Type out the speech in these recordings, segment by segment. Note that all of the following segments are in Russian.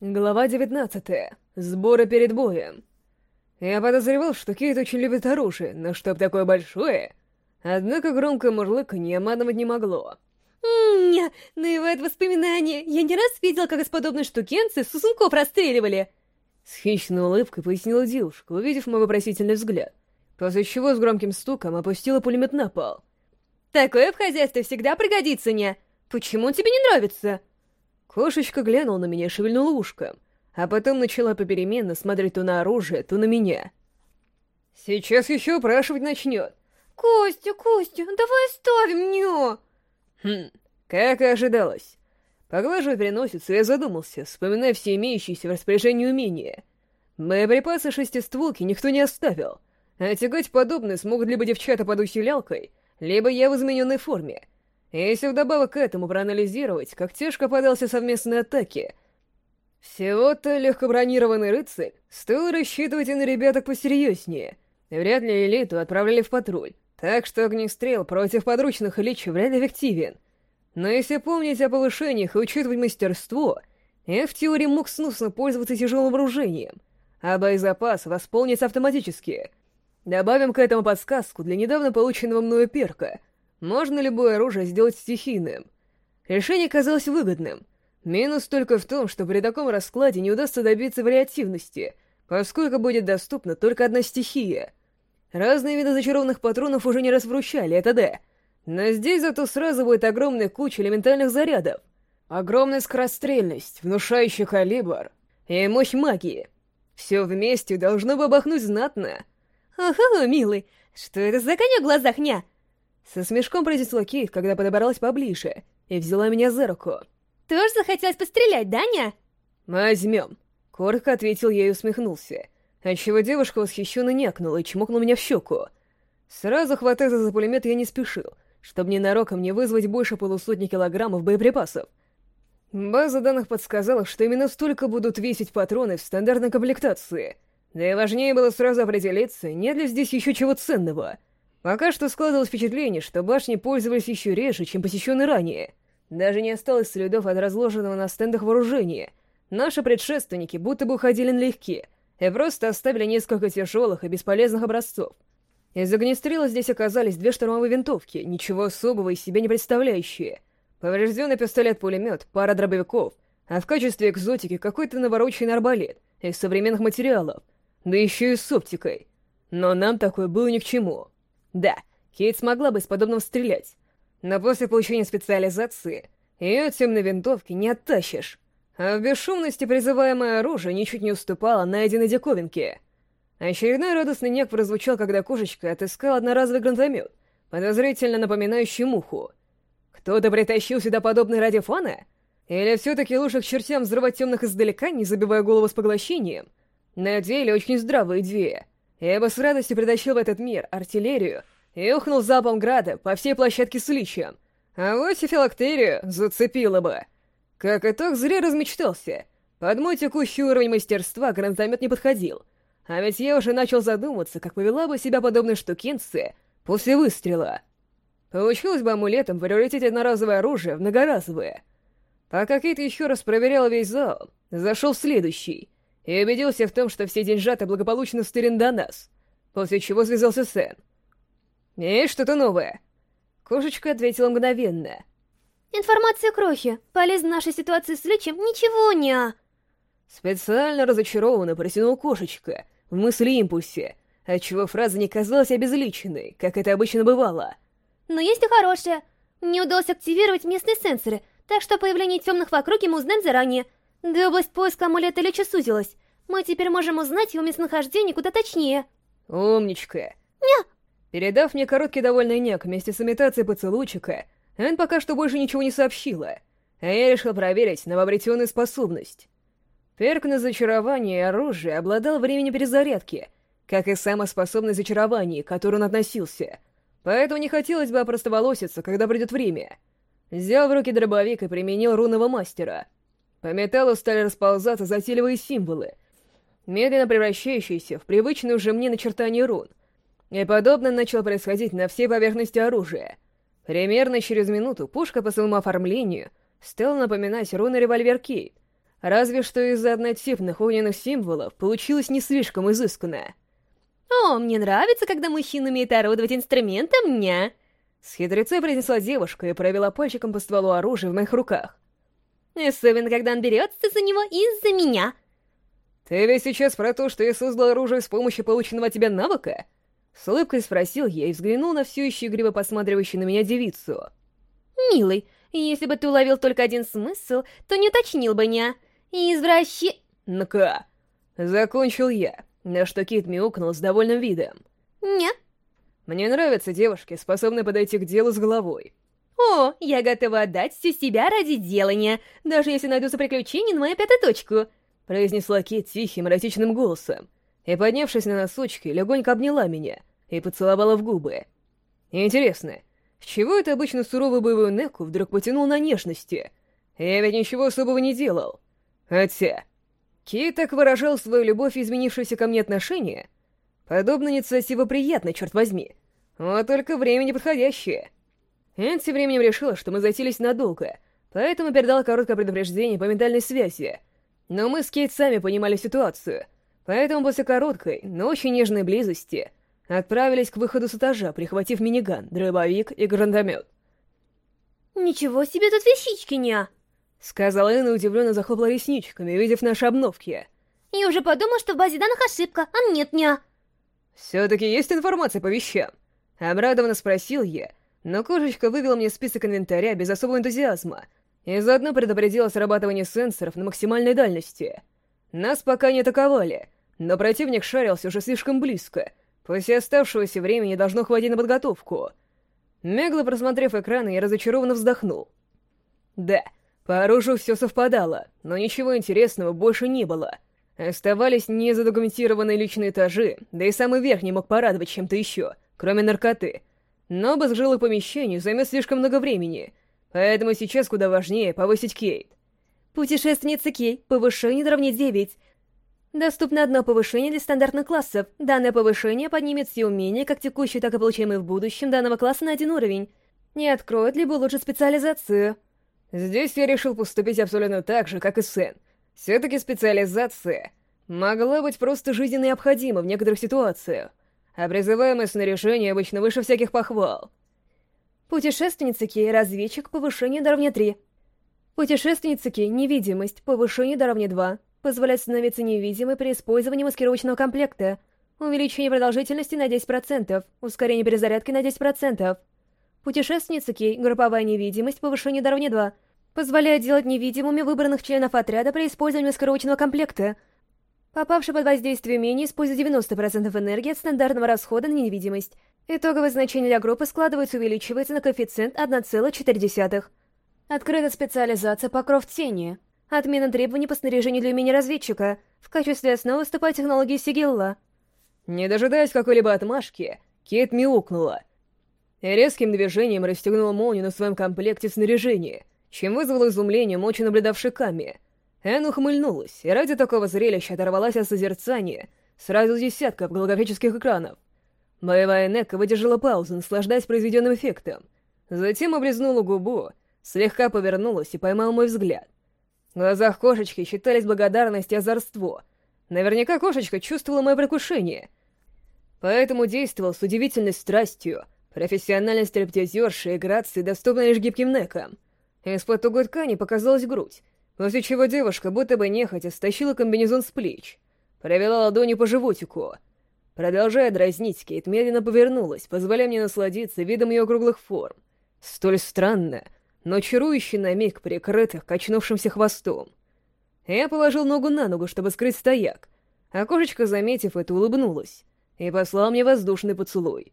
Глава 19. Сборы перед боем. Я подозревал, что Кейт очень любит оружие, но чтоб такое большое... Однако громкое мурлыканье обманывать не могло. Ммм, навевает воспоминания. Я не раз видел, как из подобной штукенцы сусунков расстреливали. С хищной улыбкой пояснила девушка, увидев мой вопросительный взгляд, после чего с громким стуком опустила пулемет на пол. Такое в хозяйстве всегда пригодится, не? Почему он тебе не нравится? Кошечка глянула на меня шевельнула ушком, а потом начала попеременно смотреть то на оружие, то на меня. «Сейчас еще упрашивать начнет». «Костя, Костя, давай оставим мне!» «Хм, как и ожидалось». Поглаживая переносицу, я задумался, вспоминая все имеющиеся в распоряжении умения. Боеприпасы шестистволки никто не оставил, а тягать подобное смогут либо девчата под усилялкой, либо я в измененной форме — если вдобавок к этому проанализировать, как тяжко подался совместной атаке, всего-то легкобронированный рыцарь, стоило рассчитывать и на ребяток посерьезнее. Вряд ли элиту отправляли в патруль, так что огнестрел против подручных лич вряд ли эффективен. Но если помнить о повышениях и учитывать мастерство, я в теории мог сносно пользоваться тяжелым вооружением, а боезапас восполнится автоматически. Добавим к этому подсказку для недавно полученного мною перка — можно любое оружие сделать стихийным. Решение казалось выгодным. Минус только в том, что при таком раскладе не удастся добиться вариативности, поскольку будет доступна только одна стихия. Разные виды зачарованных патронов уже не раз вручали, это да. Но здесь зато сразу будет огромная куча элементальных зарядов. Огромная скорострельность, внушающий калибр и мощь магии. Все вместе должно бы обохнуть знатно. Ага, милый, что это за конек в глазах, ня? Со смешком произнесла Кейт, когда подобралась поближе, и взяла меня за руку. «Тоже захотелось пострелять, Даня?» «Возьмем», — коротко ответил я и усмехнулся, отчего девушка восхищенно някнула и чмокнула меня в щеку. Сразу хвататься за пулемет я не спешил, чтобы ненароком не вызвать больше полусотни килограммов боеприпасов. База данных подсказала, что именно столько будут весить патроны в стандартной комплектации. Да и важнее было сразу определиться, нет ли здесь еще чего ценного — Пока что складывалось впечатление, что башни пользовались еще реже, чем посещены ранее. Даже не осталось следов от разложенного на стендах вооружения. Наши предшественники будто бы уходили налегке и просто оставили несколько тяжелых и бесполезных образцов. Из огнестрела здесь оказались две штурмовые винтовки, ничего особого из себя не представляющие. Поврежденный пистолет-пулемет, пара дробовиков, а в качестве экзотики какой-то навороченный арбалет из современных материалов, да еще и с оптикой. Но нам такое было ни к чему. Да, Кейт смогла бы с подобным стрелять, но после получения специализации ее от темной винтовки не оттащишь. А в бесшумности призываемое оружие ничуть не уступало найденной диковинке. Очередной радостный нек прозвучал, когда кошечка отыскала одноразовый гранатомет, подозрительно напоминающий муху. Кто-то притащил сюда подобный ради фона? Или все-таки лучше к чертям взрывать темных издалека, не забивая голову с поглощением? На деле очень здравые идея. Я бы с радостью притащил в этот мир артиллерию и ухнул залпом града по всей площадке с личием. А вот и филактерию зацепило бы. Как итог, зря размечтался. Под мой текущий уровень мастерства гранатомет не подходил. А ведь я уже начал задумываться, как повела бы себя подобная штукенция после выстрела. Получилось бы амулетом превратить одноразовое оружие в многоразовое. Пока Кейт еще раз проверял весь зал, зашел следующий и убедился в том, что все деньжата благополучно стырены до нас, после чего связался с Энн. «Есть что-то новое?» Кошечка ответила мгновенно. «Информация крохи. Полезна нашей ситуации с Личем ничего не...» Специально разочарованно протянул кошечка в мысли-импульсе, отчего фраза не казалась обезличенной, как это обычно бывало. «Но есть и хорошее. Мне удалось активировать местные сенсоры, так что появление темных в округе мы узнаем заранее. Да область поиска амулета Лича сузилась. Мы теперь можем узнать его местонахождение куда точнее. Умничка. Ня! Передав мне короткий довольный нек вместе с имитацией поцелуйчика, Энн пока что больше ничего не сообщила, а я решил проверить новообретенную способность. Перк на зачарование и оружие обладал временем перезарядки, как и сама способность зачарования, к которой он относился. Поэтому не хотелось бы опростоволоситься, когда придет время. Взял в руки дробовик и применил рунного мастера — по металлу стали расползаться затейливые символы, медленно превращающиеся в привычные уже мне начертания рун. И подобное начало происходить на всей поверхности оружия. Примерно через минуту пушка по своему оформлению стала напоминать руны револьвер Кейт, Разве что из-за однотипных огненных символов получилось не слишком изысканно. «О, мне нравится, когда мужчина умеет орудовать инструментом, ня!» С хитрецой произнесла девушка и провела пальчиком по стволу оружия в моих руках. Особенно, когда он берется за него из-за меня. «Ты ведь сейчас про то, что я создал оружие с помощью полученного от тебя навыка?» С улыбкой спросил я и взглянул на все еще игриво посматривающую на меня девицу. «Милый, если бы ты уловил только один смысл, то не уточнил бы, ня. Извращи...» «Ну-ка!» Закончил я, на что Кит мяукнул с довольным видом. «Ня?» «Мне нравятся девушки, способные подойти к делу с головой. «О, я готова отдать всю себя ради делания, даже если найдутся приключения на мою пятую точку», произнесла Кит тихим, эротичным голосом, и, поднявшись на носочки, легонько обняла меня и поцеловала в губы. Интересно, с чего это обычно суровый боевой Неку вдруг потянул на нежности? Я ведь ничего особого не делал. Хотя... Кит так выражал свою любовь и изменившееся ко мне отношение. Подобная инициатива приятна, черт возьми. Вот только время неподходящее. Энн тем временем решила, что мы затились надолго, поэтому передала короткое предупреждение по ментальной связи. Но мы с Кейт сами понимали ситуацию, поэтому после короткой, но очень нежной близости отправились к выходу с этажа, прихватив миниган, дробовик и гранатомет. «Ничего себе тут вещички, ня!» Сказала Энн и удивленно захлопала ресничками, увидев наши обновки. «Я уже подумал, что в базе данных ошибка, а нет, ня!» «Все-таки есть информация по вещам?» Обрадованно спросил я, но кошечка вывела мне список инвентаря без особого энтузиазма и заодно предупредила срабатывание сенсоров на максимальной дальности. Нас пока не атаковали, но противник шарился уже слишком близко. После оставшегося времени должно хватить на подготовку. Мегло просмотрев экраны, я разочарованно вздохнул. Да, по оружию все совпадало, но ничего интересного больше не было. Оставались незадокументированные личные этажи, да и самый верх не мог порадовать чем-то еще, кроме наркоты — но обыск жилых помещений займет слишком много времени, поэтому сейчас куда важнее повысить Кейт. Путешественница Кей, повышение до равне 9. Доступно одно повышение для стандартных классов. Данное повышение поднимет все умения, как текущие, так и получаемые в будущем, данного класса на один уровень. Не откроет либо улучшит специализацию. Здесь я решил поступить абсолютно так же, как и Сен. Все-таки специализация могла быть просто жизненно необходима в некоторых ситуациях а призываемое снаряжение обычно выше всяких похвал. Путешественница Кей, разведчик, повышение до равня 3. Путешественница Кей, невидимость, повышение до равня 2. Позволяет становиться невидимой при использовании маскировочного комплекта. Увеличение продолжительности на 10%, ускорение перезарядки на 10%. Путешественница Кей, групповая невидимость, повышение до равня 2. Позволяет делать невидимыми выбранных членов отряда при использовании маскировочного комплекта — Попавший под воздействие умения использует 90% энергии от стандартного расхода на невидимость. Итоговое значение для группы складывается увеличивается на коэффициент 1,4. Открыта специализация «Покров тени». Отмена требований по снаряжению для умения разведчика. В качестве основы выступает технология Сигилла. Не дожидаясь какой-либо отмашки, Кейт мяукнула. Резким движением расстегнула молнию на своем комплекте снаряжения, чем вызвало изумление мочи наблюдавшей Ками — Энн ухмыльнулась, и ради такого зрелища оторвалась от созерцания сразу десятков голографических экранов. Боевая Нека выдержала паузу, наслаждаясь произведенным эффектом. Затем облизнула губу, слегка повернулась и поймала мой взгляд. В глазах кошечки считались благодарность и озорство. Наверняка кошечка чувствовала мое прикушение. Поэтому действовал с удивительной страстью, профессиональность стриптизерши и грации доступна лишь гибким некам. Из-под тугой ткани показалась грудь, после чего девушка будто бы нехотя стащила комбинезон с плеч, провела ладонью по животику. Продолжая дразнить, Кейт медленно повернулась, позволяя мне насладиться видом ее круглых форм. Столь странно, но чарующий на миг прикрытых, качнувшимся хвостом. Я положил ногу на ногу, чтобы скрыть стояк, а кошечка, заметив это, улыбнулась и послала мне воздушный поцелуй.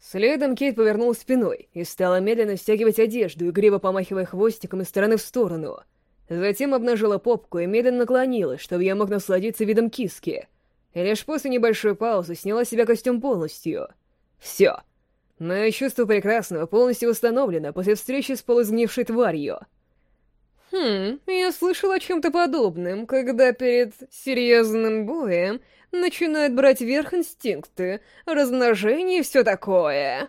Следом Кейт повернулась спиной и стала медленно стягивать одежду, игриво помахивая хвостиком из стороны в сторону — Затем обнажила попку и медленно наклонилась, чтобы я мог насладиться видом киски. И лишь после небольшой паузы сняла себя костюм полностью. Все. Мое чувство прекрасного полностью восстановлено после встречи с полузгнившей тварью. Хм, я слышал о чем-то подобном, когда перед серьезным боем начинают брать верх инстинкты, размножение и все такое.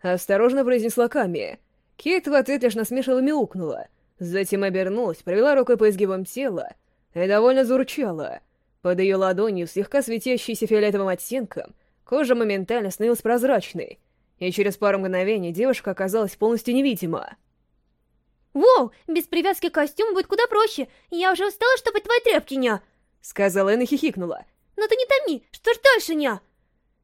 Осторожно произнесла Ками. Кейт в ответ лишь насмешливо мяукнула — затем обернулась, провела рукой по изгибам тела и довольно заручала. Под ее ладонью, слегка светящейся фиолетовым оттенком, кожа моментально становилась прозрачной, и через пару мгновений девушка оказалась полностью невидима. «Воу, без привязки к костюму будет куда проще. Я уже устала штопать твои тряпки, ня!» Сказала Энн и хихикнула. «Но ты не томи, что ж дальше, ня?»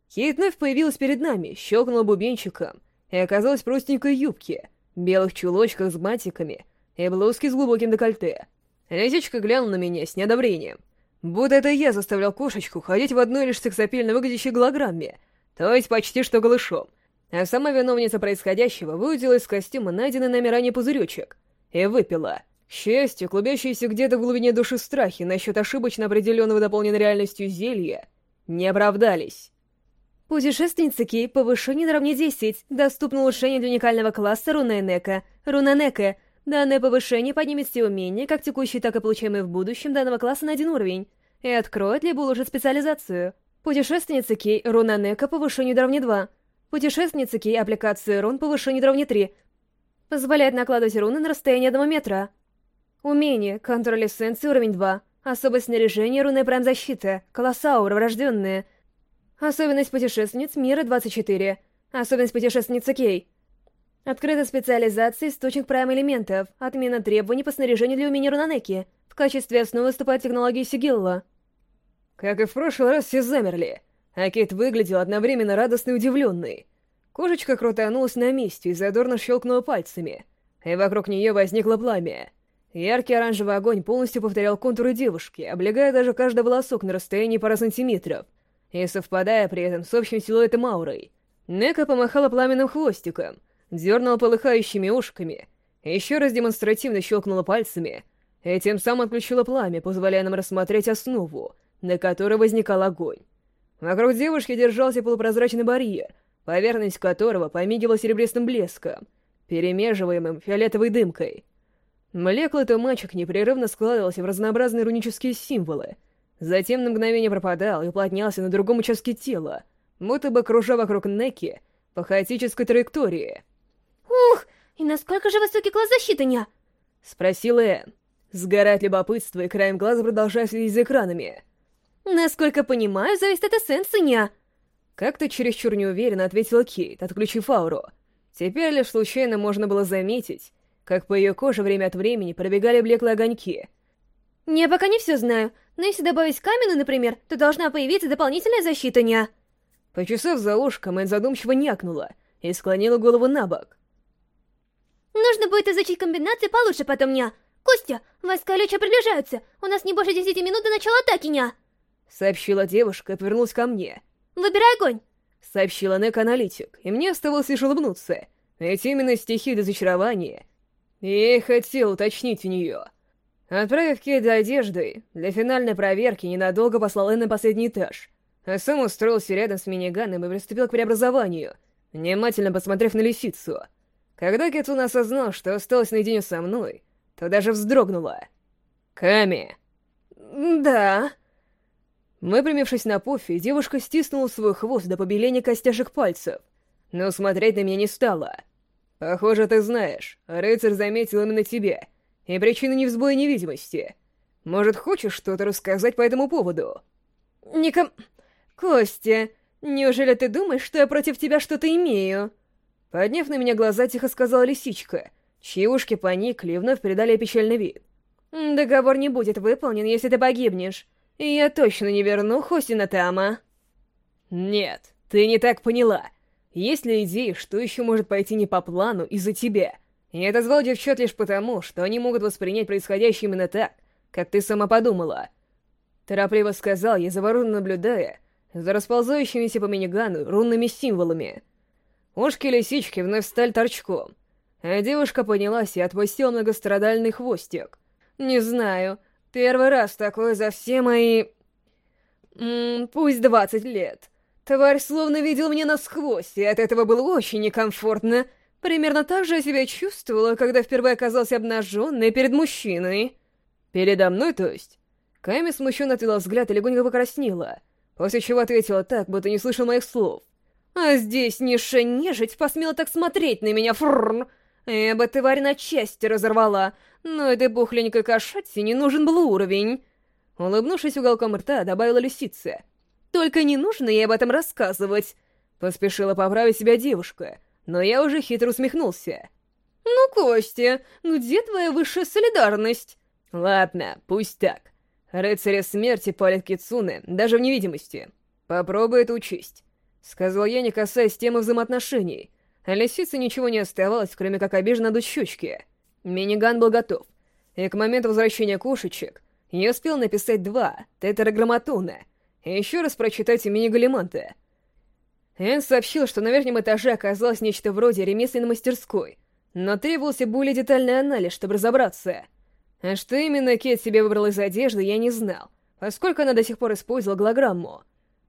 Кейт вновь появилась перед нами, щелкнула бубенчиком, и оказалась в простенькой юбке, белых чулочках с бантиками и блузке с глубоким декольте. Лисичка глянула на меня с неодобрением. Будто это я заставлял кошечку ходить в одной лишь сексапильно выглядящей голограмме, то есть почти что голышом. А сама виновница происходящего выудила из костюма найденный нами ранее пузыречек и выпила. К счастью, клубящиеся где-то в глубине души страхи насчет ошибочно определенного дополненной реальностью зелья не оправдались. Путешественница Кей, повышение наравне 10. Доступно улучшение для уникального класса Рунанека. Рунанека. Данное повышение поднимет все умения, как текущие, так и получаемые в будущем данного класса на один уровень. И откроет либо улучшит специализацию. Путешественница Кей, Рунанека, повышение до равня 2. Путешественница Кей, аппликация рун, повышение до равня 3. Позволяет накладывать руны на расстояние 1 метра. Умение, контроль эссенции, уровень 2. Особое снаряжение, рунная прайм-защита, класс аура, врожденная. Особенность путешественниц Мира 24. Особенность путешественницы Кей. Открыта специализация источник прайм-элементов. Отмена требований по снаряжению для умения Рунанеки. В качестве основы выступает технология Сигилла. Как и в прошлый раз, все замерли. А Кейт выглядел одновременно радостной и удивленной. Кошечка крутанулась на месте и задорно щелкнула пальцами. И вокруг нее возникло пламя. Яркий оранжевый огонь полностью повторял контуры девушки, облегая даже каждый волосок на расстоянии пары сантиметров — и совпадая при этом с общим силуэтом аурой. Нека помахала пламенным хвостиком, дернула полыхающими ушками, еще раз демонстративно щелкнула пальцами, и тем самым отключила пламя, позволяя нам рассмотреть основу, на которой возникал огонь. Вокруг девушки держался полупрозрачный барьер, поверхность которого помигивала серебристым блеском, перемеживаемым фиолетовой дымкой. Молекулы тумачек непрерывно складывался в разнообразные рунические символы — Затем на мгновение пропадал и уплотнялся на другом участке тела, будто бы кружа вокруг Неки по хаотической траектории. «Ух, и насколько же высокий класс защиты, ня?» — спросил Энн. Сгорает любопытство и краем глаза продолжая следить за экранами. «Насколько понимаю, зависит от эссенции, ня!» Как-то чересчур неуверенно ответила Кейт, отключив ауру. Теперь лишь случайно можно было заметить, как по ее коже время от времени пробегали блеклые огоньки — «Я пока не все знаю, но если добавить каменную, например, то должна появиться дополнительная защита, ня». Почесав за ушком, Энн задумчиво някнула и склонила голову на бок. «Нужно будет изучить комбинации получше потом, ня. Костя, войска Люча приближаются, у нас не больше десяти минут до начала атаки, ня!» Сообщила девушка и повернулась ко мне. «Выбирай огонь!» Сообщила Нек-аналитик, и мне оставалось лишь улыбнуться, ведь именно стихи для зачарования я и хотел уточнить у нее. Отправив Кейт за одеждой, для финальной проверки ненадолго послал Энн на последний этаж, а сам устроился рядом с миниганом и приступил к преобразованию, внимательно посмотрев на лисицу. Когда Кетун осознал, что осталась наедине со мной, то даже вздрогнула. «Ками!» «Да...» Выпрямившись на пуфе, девушка стиснула свой хвост до побеления костяшек пальцев, но смотреть на меня не стала. «Похоже, ты знаешь, рыцарь заметил именно тебя» И причина не в сбое невидимости. Может, хочешь что-то рассказать по этому поводу? Ником... Костя, неужели ты думаешь, что я против тебя что-то имею? Подняв на меня глаза, тихо сказала лисичка, чьи ушки поникли и вновь придали печальный вид. Договор не будет выполнен, если ты погибнешь. И я точно не верну Хосина Тама. Нет, ты не так поняла. Есть ли идеи, что еще может пойти не по плану из-за тебя? Я отозвал девчат лишь потому, что они могут воспринять происходящее именно так, как ты сама подумала. Торопливо сказал я, завороженно наблюдая за расползающимися по минигану рунными символами. Ушки лисички вновь стали торчком, а девушка поднялась и отпустила многострадальный хвостик. Не знаю, первый раз такое за все мои... М -м, пусть двадцать лет. Тварь словно видел меня насквозь, и от этого было очень некомфортно, — Примерно так же я себя чувствовала, когда впервые оказался обнаженной перед мужчиной. Передо мной, то есть? Кайми смущенно отвела взгляд и легонько покраснела, после чего ответила так, будто не слышал моих слов. «А здесь низшая нежить посмела так смотреть на меня, фрррр! Я бы тварь на части разорвала, но этой пухленькой кошачьи не нужен был уровень. Улыбнувшись уголком рта, добавила лисица. «Только не нужно ей об этом рассказывать!» Поспешила поправить себя девушка, но я уже хитро усмехнулся. «Ну, Костя, где твоя высшая солидарность?» «Ладно, пусть так. Рыцаря смерти палит Кицуны, даже в невидимости. Попробуй это учесть», — сказал я, не касаясь темы взаимоотношений. А лисице ничего не оставалось, кроме как обиженно надуть щечки. Миниган был готов, и к моменту возвращения кошечек я успел написать два тетраграмматона и еще раз прочитать имени Галиманта. Энн сообщил, что на верхнем этаже оказалось нечто вроде ремесленной мастерской, но требовался более детальный анализ, чтобы разобраться. А что именно Кет себе выбрал из одежды, я не знал, поскольку она до сих пор использовала голограмму.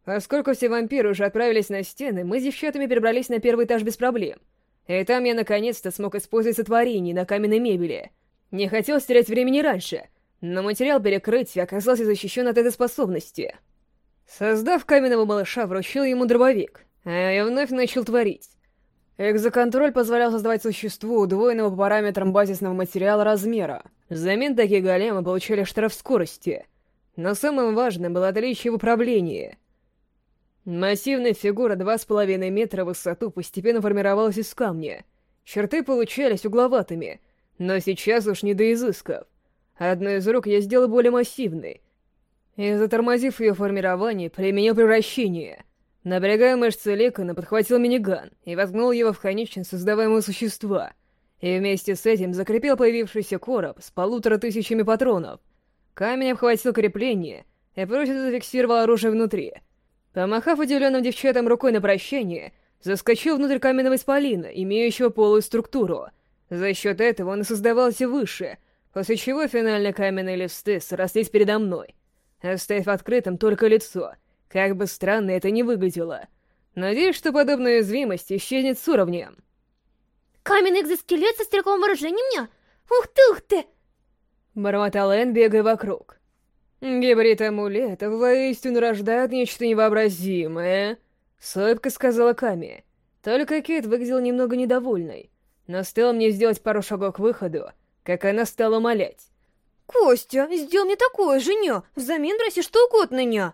Поскольку все вампиры уже отправились на стены, мы с девчатами перебрались на первый этаж без проблем. И там я наконец-то смог использовать сотворение на каменной мебели. Не хотел терять времени раньше, но материал перекрытия оказался защищен от этой способности. Создав каменного малыша, вручил ему дробовик, а я вновь начал творить. Экзоконтроль позволял создавать существу удвоенного по параметрам базисного материала размера. Взамен такие големы получали штраф скорости. Но самым важным было отличие в управлении. Массивная фигура 2,5 метра в высоту постепенно формировалась из камня. Черты получались угловатыми, но сейчас уж не до изысков. Одну из рук я сделал более массивной. И, затормозив ее формирование, применил превращение. Напрягая мышцы Лекона, подхватил миниган и воткнул его в конечность создаваемого существа. И вместе с этим закрепил появившийся короб с полутора тысячами патронов. Камень обхватил крепление и прочно зафиксировал оружие внутри. Помахав удивленным девчатам рукой на прощание, заскочил внутрь каменного исполина, имеющего полую структуру. За счет этого он и создавался выше — после чего финальные каменные листы срослись передо мной, оставив открытым только лицо, как бы странно это ни выглядело. Надеюсь, что подобная уязвимость исчезнет с уровнем. Каменный экзоскелет со стрелковым вооружением меня? Ух ты, ух ты! Бормотал Энн, бегая вокруг. Гибрид-амулет воистину рождает нечто невообразимое, с сказала Ками. Только Кейт выглядел немного недовольной, но стоило мне сделать пару шагов к выходу, как она стала умолять. «Костя, сделай мне такое же, взамен проси что угодно, ня!»